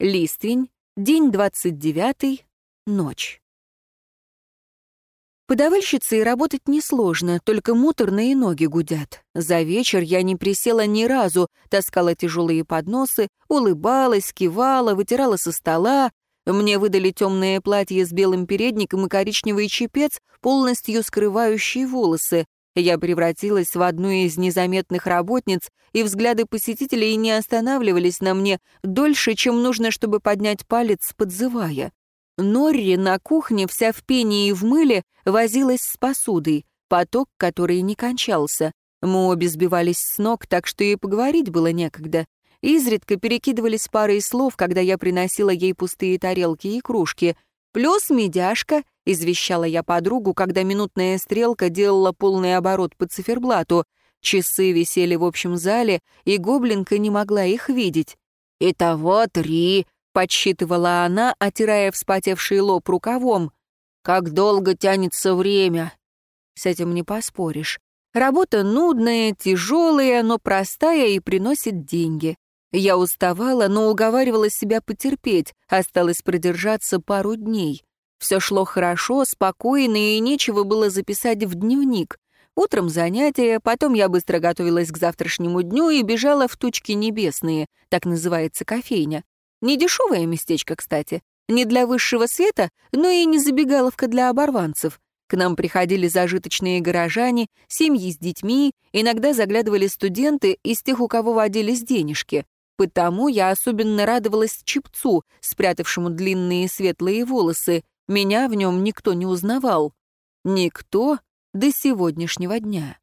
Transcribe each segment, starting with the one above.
Листвень, день 29, ночь. Подавальщицей работать несложно, только муторные ноги гудят. За вечер я не присела ни разу, таскала тяжелые подносы, улыбалась, кивала, вытирала со стола. Мне выдали темное платье с белым передником и коричневый чепец, полностью скрывающий волосы. Я превратилась в одну из незаметных работниц, и взгляды посетителей не останавливались на мне дольше, чем нужно, чтобы поднять палец, подзывая. Норри на кухне, вся в пене и в мыле, возилась с посудой, поток, который не кончался. Мы обе сбивались с ног, так что и поговорить было некогда. Изредка перекидывались парой слов, когда я приносила ей пустые тарелки и кружки. «Плюс медяшка», — извещала я подругу, когда минутная стрелка делала полный оборот по циферблату. Часы висели в общем зале, и гоблинка не могла их видеть. «Итого три», Подсчитывала она, отирая вспотевший лоб рукавом. «Как долго тянется время!» С этим не поспоришь. Работа нудная, тяжелая, но простая и приносит деньги. Я уставала, но уговаривала себя потерпеть, осталось продержаться пару дней. Все шло хорошо, спокойно, и нечего было записать в дневник. Утром занятия, потом я быстро готовилась к завтрашнему дню и бежала в тучки небесные, так называется кофейня. Недешевое местечко, кстати. Не для высшего света, но и не забегаловка для оборванцев. К нам приходили зажиточные горожане, семьи с детьми, иногда заглядывали студенты из тех, у кого водились денежки. Потому я особенно радовалась Чепцу, спрятавшему длинные светлые волосы. Меня в нем никто не узнавал. Никто до сегодняшнего дня.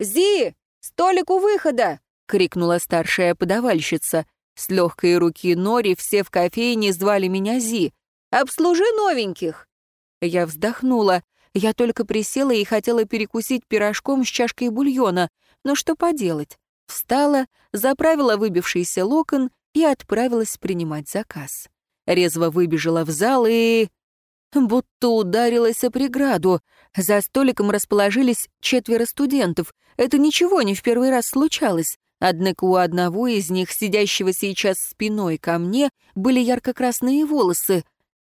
«Зи! Столик у выхода!» — крикнула старшая подавальщица. С легкой руки Нори все в кофейне звали меня Зи. «Обслужи новеньких!» Я вздохнула. Я только присела и хотела перекусить пирожком с чашкой бульона. Но что поделать? Встала, заправила выбившийся локон и отправилась принимать заказ. Резво выбежала в зал и... Будто ударилась о преграду. За столиком расположились четверо студентов. Это ничего не в первый раз случалось. Однако у одного из них, сидящего сейчас спиной ко мне, были ярко-красные волосы.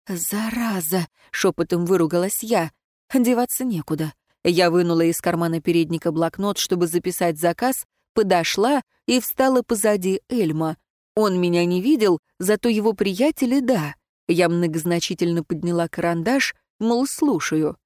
«Зараза!» — шепотом выругалась я. Деваться некуда. Я вынула из кармана передника блокнот, чтобы записать заказ, подошла и встала позади Эльма. Он меня не видел, зато его приятели — да. Я многозначительно подняла карандаш, мол, слушаю.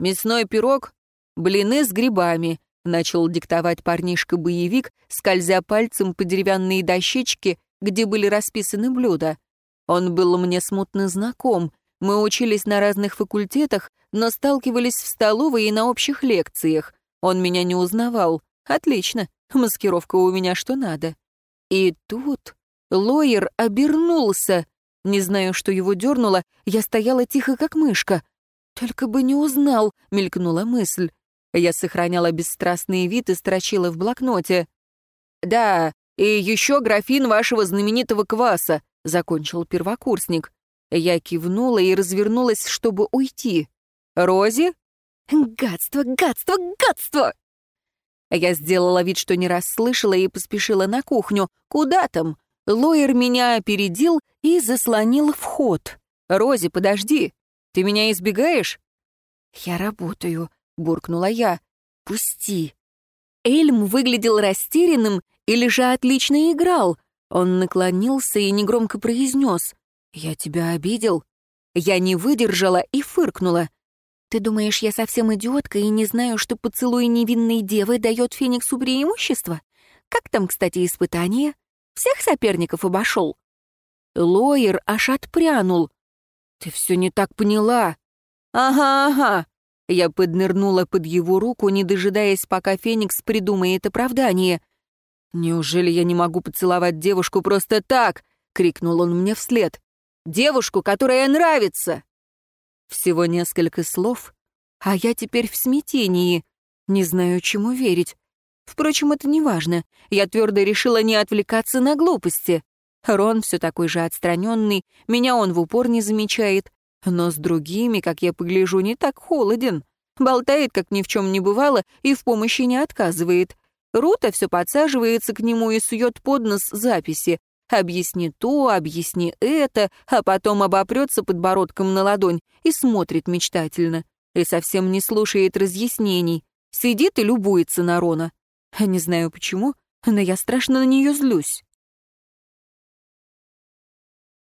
«Мясной пирог, блины с грибами», Начал диктовать парнишка-боевик, скользя пальцем по деревянной дощечке, где были расписаны блюда. Он был мне смутно знаком. Мы учились на разных факультетах, но сталкивались в столовой и на общих лекциях. Он меня не узнавал. Отлично, маскировка у меня что надо. И тут Лоер обернулся. Не знаю, что его дернуло, я стояла тихо, как мышка. «Только бы не узнал», — мелькнула мысль. Я сохраняла бесстрастный вид и строчила в блокноте. «Да, и еще графин вашего знаменитого кваса», — закончил первокурсник. Я кивнула и развернулась, чтобы уйти. «Рози?» «Гадство, гадство, гадство!» Я сделала вид, что не расслышала, и поспешила на кухню. «Куда там?» Лоер меня опередил и заслонил вход. «Рози, подожди. Ты меня избегаешь?» «Я работаю», — буркнула я. «Пусти». Эльм выглядел растерянным или же отлично играл. Он наклонился и негромко произнес. «Я тебя обидел?» Я не выдержала и фыркнула. «Ты думаешь, я совсем идиотка и не знаю, что поцелуй невинной девы дает Фениксу преимущество? Как там, кстати, испытание? Всех соперников обошел?» Лоер аж отпрянул. «Ты все не так поняла». «Ага, ага. Я поднырнула под его руку, не дожидаясь, пока Феникс придумает оправдание. «Неужели я не могу поцеловать девушку просто так?» — крикнул он мне вслед. «Девушку, которая нравится!» Всего несколько слов, а я теперь в смятении. Не знаю, чему верить. Впрочем, это не важно. Я твердо решила не отвлекаться на глупости. Рон все такой же отстраненный, меня он в упор не замечает. Но с другими, как я погляжу, не так холоден. Болтает, как ни в чем не бывало, и в помощи не отказывает. Рута все подсаживается к нему и сует под нос записи. Объясни то, объясни это, а потом обопрется подбородком на ладонь и смотрит мечтательно. И совсем не слушает разъяснений. Сидит и любуется на Рона. Не знаю почему, но я страшно на нее злюсь.